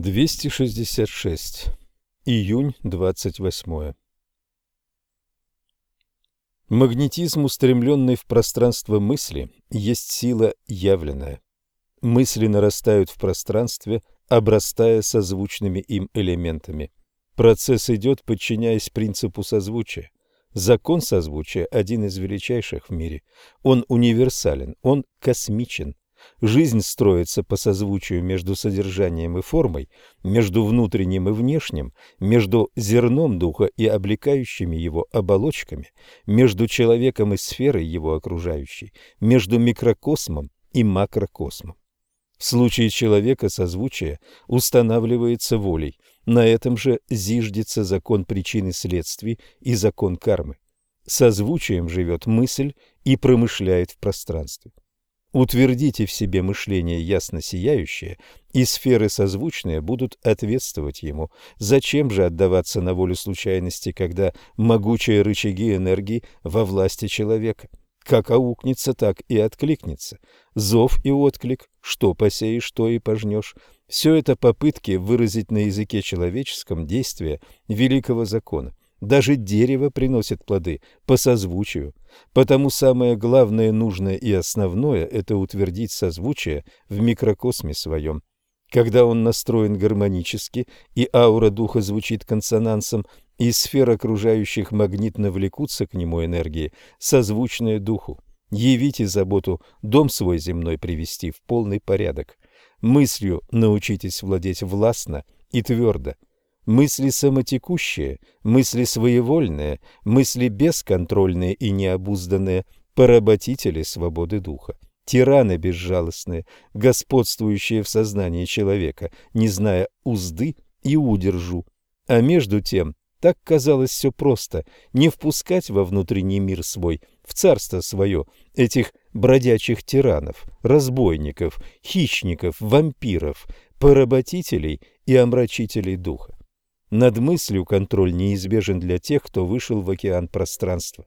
266. Июнь 28. Магнетизм, устремленный в пространство мысли, есть сила явленная. Мысли нарастают в пространстве, обрастая созвучными им элементами. Процесс идет, подчиняясь принципу созвучия. Закон созвучия – один из величайших в мире. Он универсален, он космичен. Жизнь строится по созвучию между содержанием и формой, между внутренним и внешним, между зерном духа и облекающими его оболочками, между человеком и сферой его окружающей, между микрокосмом и макрокосмом. В случае человека созвучие устанавливается волей. На этом же зиждется закон причины следствий и закон кармы. Созвучием живет мысль и промышляет в пространстве. Утвердите в себе мышление ясно сияющее, и сферы созвучные будут ответствовать ему. Зачем же отдаваться на волю случайности, когда могучие рычаги энергии во власти человека? Как аукнется, так и откликнется. Зов и отклик, что посеешь, то и пожнешь. Все это попытки выразить на языке человеческом действие великого закона. Даже дерево приносит плоды по созвучию. Потому самое главное, нужное и основное – это утвердить созвучие в микрокосме своем. Когда он настроен гармонически, и аура духа звучит консонансом, и сфер окружающих магнитно влекутся к нему энергии, созвучные духу. Явите заботу дом свой земной привести в полный порядок. Мыслью научитесь владеть властно и твердо – Мысли самотекущие, мысли своевольные, мысли бесконтрольные и необузданные, поработители свободы духа, тираны безжалостные, господствующие в сознании человека, не зная узды и удержу. А между тем, так казалось все просто, не впускать во внутренний мир свой, в царство свое, этих бродячих тиранов, разбойников, хищников, вампиров, поработителей и омрачителей духа. Над мыслью контроль неизбежен для тех, кто вышел в океан пространства.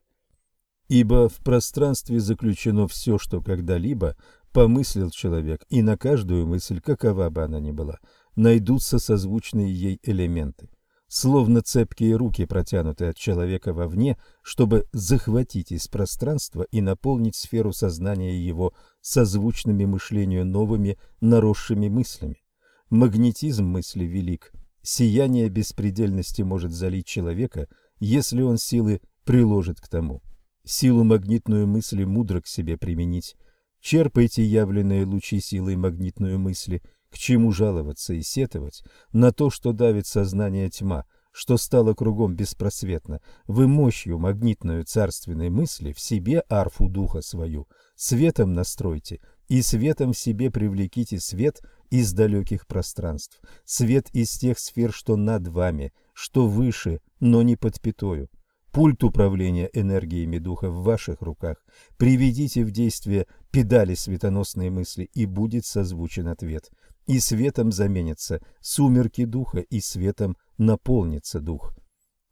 Ибо в пространстве заключено все, что когда-либо помыслил человек, и на каждую мысль, какова бы она ни была, найдутся созвучные ей элементы. Словно цепкие руки, протянутые от человека вовне, чтобы захватить из пространства и наполнить сферу сознания его созвучными мышлению новыми наросшими мыслями. Магнетизм мысли велик, Сияние беспредельности может залить человека, если он силы приложит к тому. Силу магнитную мысли мудро к себе применить. Черпайте явленные лучи силой магнитную мысли, к чему жаловаться и сетовать, на то, что давит сознание тьма, что стало кругом беспросветно. Вы мощью магнитную царственной мысли в себе арфу духа свою, светом настройте, и светом в себе привлеките свет из далеких пространств, свет из тех сфер, что над вами, что выше, но не под пятою. Пульт управления энергиями духа в ваших руках. Приведите в действие педали светоносной мысли, и будет созвучен ответ. И светом заменятся сумерки духа, и светом наполнится дух.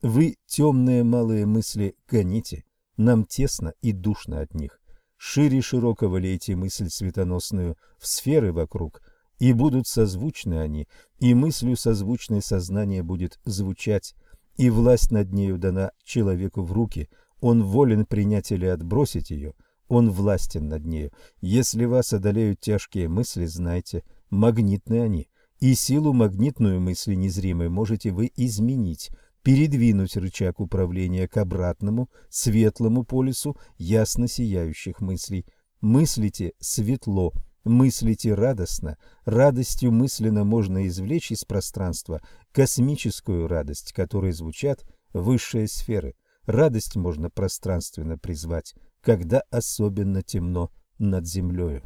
Вы, темные малые мысли, гоните, нам тесно и душно от них. Шире широкого лейте мысль светоносную в сферы вокруг, и будут созвучны они, и мыслью созвучной сознание будет звучать, и власть над нею дана человеку в руки, он волен принять или отбросить ее, он властен над нею. Если вас одолеют тяжкие мысли, знайте, магнитны они, и силу магнитную мысли незримой можете вы изменить, передвинуть рычаг управления к обратному, светлому полюсу ясно сияющих мыслей. Мыслите светло, Мыслите радостно, радостью мысленно можно извлечь из пространства космическую радость, которой звучат высшие сферы. Радость можно пространственно призвать, когда особенно темно над землею.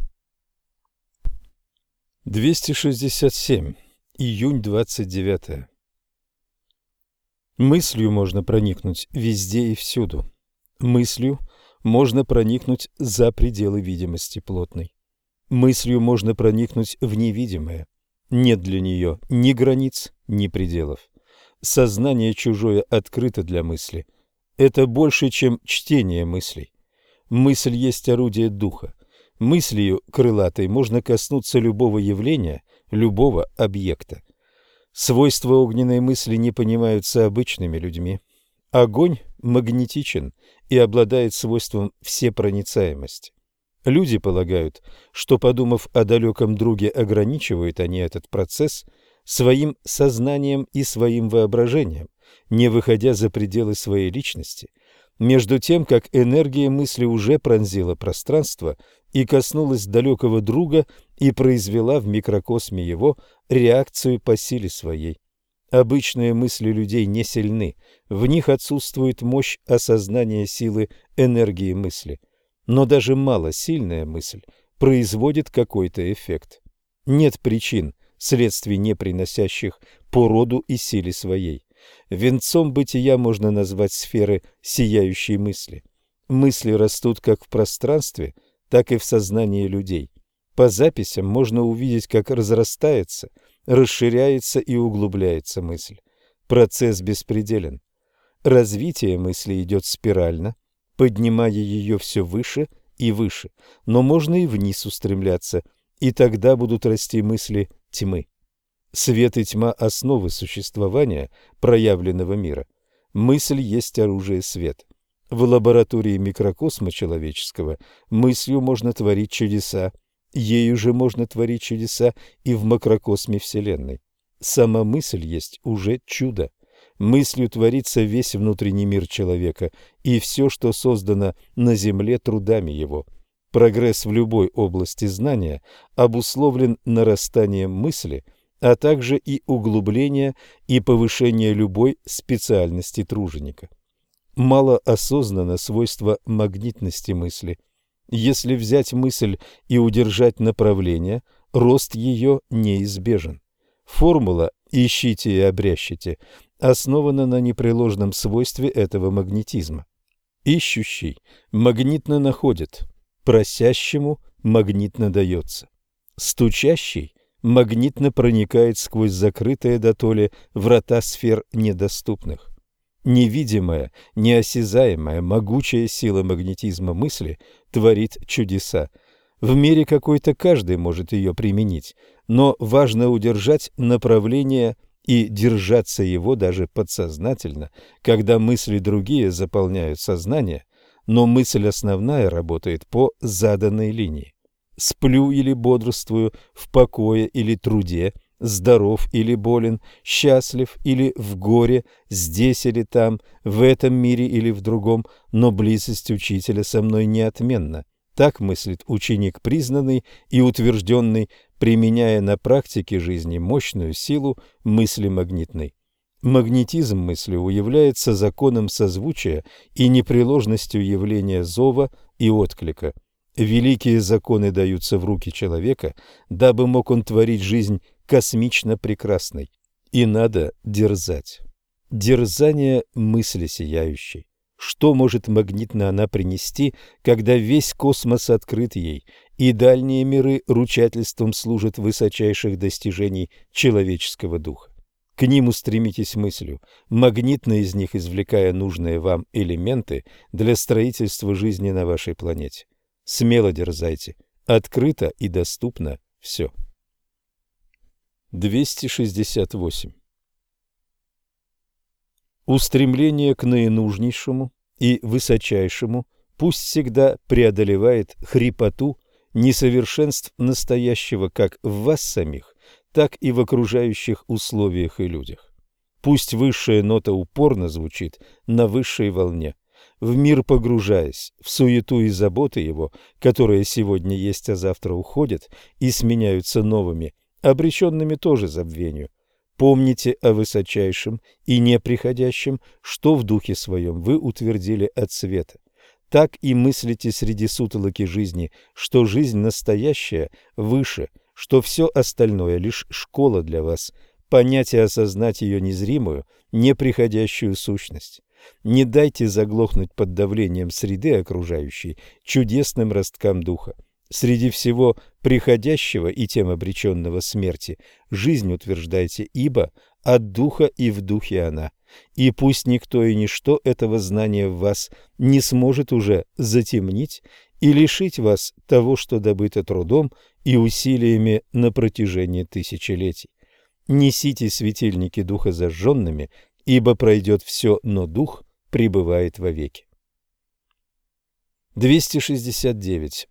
267. Июнь 29. Мыслью можно проникнуть везде и всюду. Мыслью можно проникнуть за пределы видимости плотной. Мыслью можно проникнуть в невидимое. Нет для нее ни границ, ни пределов. Сознание чужое открыто для мысли. Это больше, чем чтение мыслей. Мысль есть орудие духа. Мыслью крылатой можно коснуться любого явления, любого объекта. Свойства огненной мысли не понимаются обычными людьми. Огонь магнетичен и обладает свойством всепроницаемости. Люди полагают, что, подумав о далеком друге, ограничивают они этот процесс своим сознанием и своим воображением, не выходя за пределы своей личности, между тем, как энергия мысли уже пронзила пространство и коснулась далекого друга и произвела в микрокосме его реакцию по силе своей. Обычные мысли людей не сильны, в них отсутствует мощь осознания силы энергии мысли. Но даже малосильная мысль производит какой-то эффект. Нет причин, следствий не приносящих по роду и силе своей. Венцом бытия можно назвать сферы сияющей мысли. Мысли растут как в пространстве, так и в сознании людей. По записям можно увидеть, как разрастается, расширяется и углубляется мысль. Процесс беспределен. Развитие мысли идет спирально, поднимая ее все выше и выше, но можно и вниз устремляться, и тогда будут расти мысли тьмы. Свет и тьма – основы существования проявленного мира. Мысль есть оружие свет. В лаборатории микрокосма человеческого мыслью можно творить чудеса, ею же можно творить чудеса и в макрокосме Вселенной. Сама мысль есть уже чудо. Мыслью творится весь внутренний мир человека и все, что создано на Земле трудами его. Прогресс в любой области знания обусловлен нарастанием мысли – а также и углубление и повышение любой специальности труженика. Мало осознано свойство магнитности мысли. Если взять мысль и удержать направление, рост ее неизбежен. Формула «ищите и обрящите» основана на непреложном свойстве этого магнетизма. Ищущий магнитно находит, просящему магнитно дается. Стучащий магнитно проникает сквозь закрытые дотоле врата сфер недоступных. Невидимая, неосязаемая, могучая сила магнетизма мысли творит чудеса. В мире какой-то каждый может ее применить, но важно удержать направление и держаться его даже подсознательно, когда мысли другие заполняют сознание, но мысль основная работает по заданной линии сплю или бодрствую, в покое или труде, здоров или болен, счастлив или в горе, здесь или там, в этом мире или в другом, но близость учителя со мной неотменна. Так мыслит ученик признанный и утвержденный, применяя на практике жизни мощную силу мысли магнитной. Магнетизм мысли уявляется законом созвучия и непреложностью явления зова и отклика – Великие законы даются в руки человека, дабы мог он творить жизнь космично прекрасной. И надо дерзать. Дерзание мысли сияющей. Что может магнитно она принести, когда весь космос открыт ей, и дальние миры ручательством служат высочайших достижений человеческого духа? К ним устремитесь мыслью, магнитно из них извлекая нужные вам элементы для строительства жизни на вашей планете. Смело дерзайте. Открыто и доступно все. 268. Устремление к наинужнейшему и высочайшему пусть всегда преодолевает хрипоту несовершенств настоящего как в вас самих, так и в окружающих условиях и людях. Пусть высшая нота упорно звучит на высшей волне – в мир погружаясь, в суету и заботы его, которые сегодня есть, а завтра уходят и сменяются новыми, обреченными тоже забвению. Помните о высочайшем и неприходящем, что в духе своем вы утвердили от света. Так и мыслите среди сутолоки жизни, что жизнь настоящая выше, что все остальное лишь школа для вас, понять и осознать ее незримую, неприходящую сущность. Не дайте заглохнуть под давлением среды окружающей чудесным росткам духа. Среди всего приходящего и тем обреченного смерти жизнь утверждайте, ибо от духа и в духе она. И пусть никто и ничто этого знания в вас не сможет уже затемнить и лишить вас того, что добыто трудом и усилиями на протяжении тысячелетий. Несите светильники духа зажженными, ибо пройдет все, но дух пребывает вовеки. 269.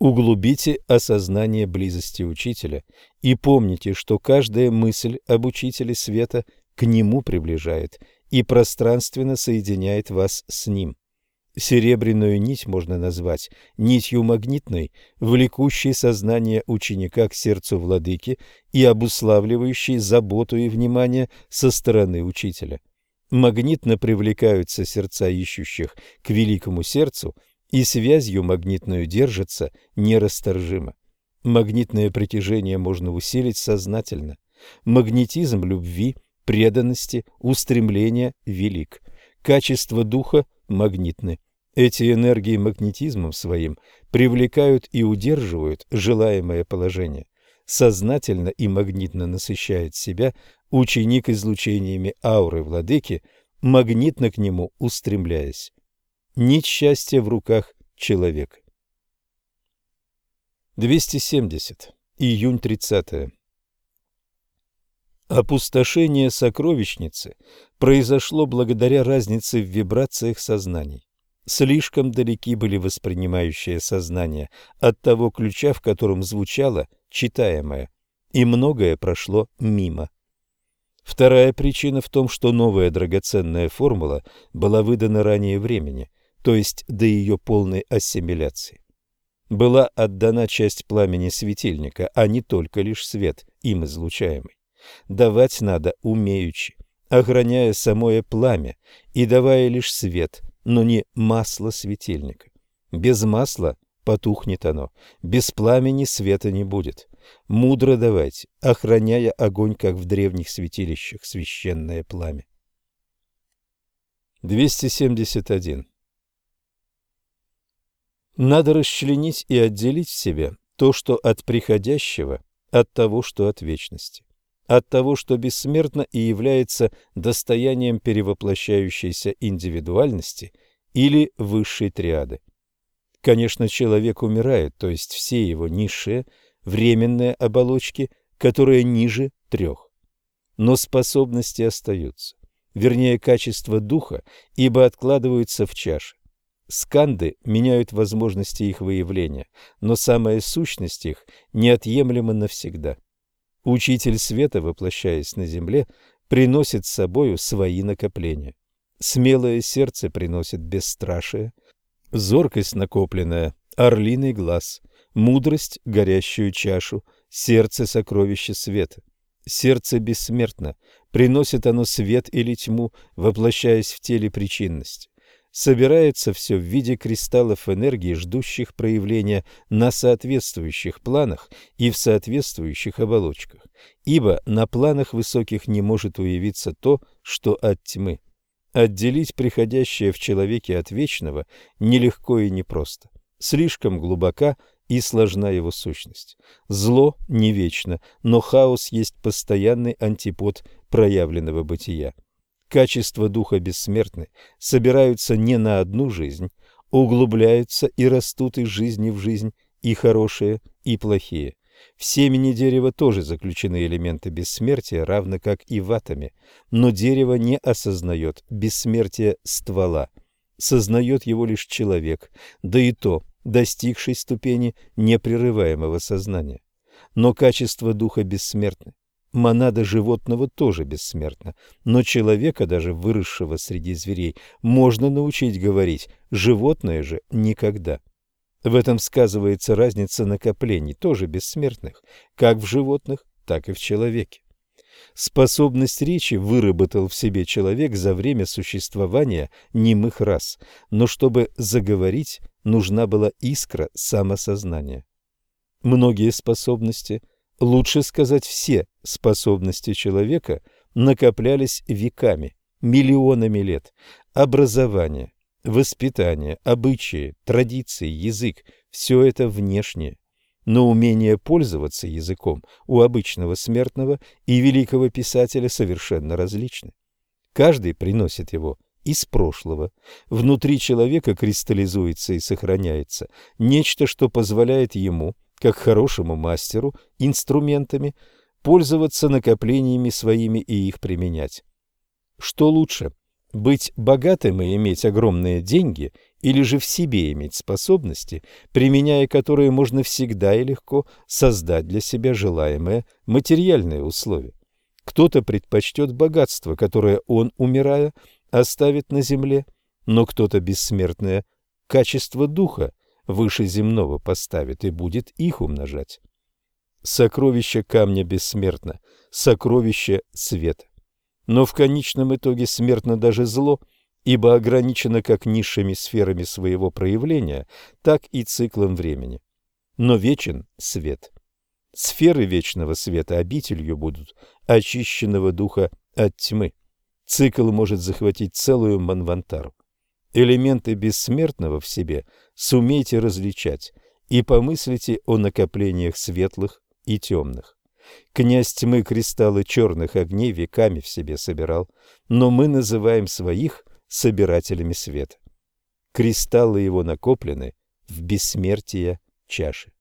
Углубите осознание близости учителя и помните, что каждая мысль об учителе света к нему приближает и пространственно соединяет вас с ним. Серебряную нить можно назвать нитью магнитной, влекущей сознание ученика к сердцу владыки и обуславливающей заботу и внимание со стороны учителя. Магнитно привлекаются сердца ищущих к великому сердцу – и связью магнитную держится нерасторжимо. Магнитное притяжение можно усилить сознательно. Магнетизм любви, преданности, устремления велик. Качество духа магнитны. Эти энергии магнетизмом своим привлекают и удерживают желаемое положение. Сознательно и магнитно насыщает себя ученик излучениями ауры владыки, магнитно к нему устремляясь. Нить счастья в руках человека. 270. Июнь 30. Опустошение сокровищницы произошло благодаря разнице в вибрациях сознаний. Слишком далеки были воспринимающие сознание от того ключа, в котором звучало читаемое, и многое прошло мимо. Вторая причина в том, что новая драгоценная формула была выдана ранее времени – то есть до ее полной ассимиляции. Была отдана часть пламени светильника, а не только лишь свет, им излучаемый. Давать надо умеючи, охраняя самое пламя и давая лишь свет, но не масло светильника. Без масла потухнет оно, без пламени света не будет. Мудро давайте, охраняя огонь, как в древних святилищах, священное пламя. 271. Надо расчленить и отделить в себе то, что от приходящего, от того, что от вечности, от того, что бессмертно и является достоянием перевоплощающейся индивидуальности или высшей триады. Конечно, человек умирает, то есть все его низшие, временные оболочки, которые ниже трех. Но способности остаются, вернее, качество духа, ибо откладываются в чаше. Сканды меняют возможности их выявления, но самая сущность их неотъемлема навсегда. Учитель света, воплощаясь на земле, приносит с собою свои накопления. Смелое сердце приносит бесстрашие, зоркость накопленная, орлиный глаз, мудрость – горящую чашу, сердце – сокровище света. Сердце бессмертно, приносит оно свет или тьму, воплощаясь в теле причинности собирается все в виде кристаллов энергии, ждущих проявления на соответствующих планах и в соответствующих оболочках, ибо на планах высоких не может уявиться то, что от тьмы. Отделить приходящее в человеке от вечного нелегко и непросто. Слишком глубока и сложна его сущность. Зло не вечно, но хаос есть постоянный антипод проявленного бытия качества духа бессмертны, собираются не на одну жизнь, углубляются и растут из жизни в жизнь, и хорошие, и плохие. В семени дерева тоже заключены элементы бессмертия, равно как и в атоме, но дерево не осознает бессмертия ствола. Сознает его лишь человек, да и то, достигший ступени непрерываемого сознания. Но качество духа бессмертны. Монада животного тоже бессмертна, но человека, даже выросшего среди зверей, можно научить говорить, животное же никогда. В этом сказывается разница накоплений, тоже бессмертных, как в животных, так и в человеке. Способность речи выработал в себе человек за время существования немых рас, но чтобы заговорить, нужна была искра самосознания. Многие способности лучше сказать все способности человека накоплялись веками, миллионами лет. Образование, воспитание, обычаи, традиции, язык – все это внешнее. Но умение пользоваться языком у обычного смертного и великого писателя совершенно различны. Каждый приносит его из прошлого. Внутри человека кристаллизуется и сохраняется нечто, что позволяет ему – как хорошему мастеру, инструментами, пользоваться накоплениями своими и их применять. Что лучше, быть богатым и иметь огромные деньги, или же в себе иметь способности, применяя которые можно всегда и легко создать для себя желаемые материальные условия? Кто-то предпочтет богатство, которое он, умирая, оставит на земле, но кто-то бессмертное качество духа выше земного поставит и будет их умножать. Сокровище камня бессмертно, сокровище света. Но в конечном итоге смертно даже зло, ибо ограничено как низшими сферами своего проявления, так и циклом времени. Но вечен свет. Сферы вечного света обителью будут очищенного духа от тьмы. Цикл может захватить целую манвантару. Элементы бессмертного в себе сумейте различать и помыслите о накоплениях светлых и темных. Князь тьмы кристаллы черных огней веками в себе собирал, но мы называем своих собирателями света. Кристаллы его накоплены в бессмертие чаши.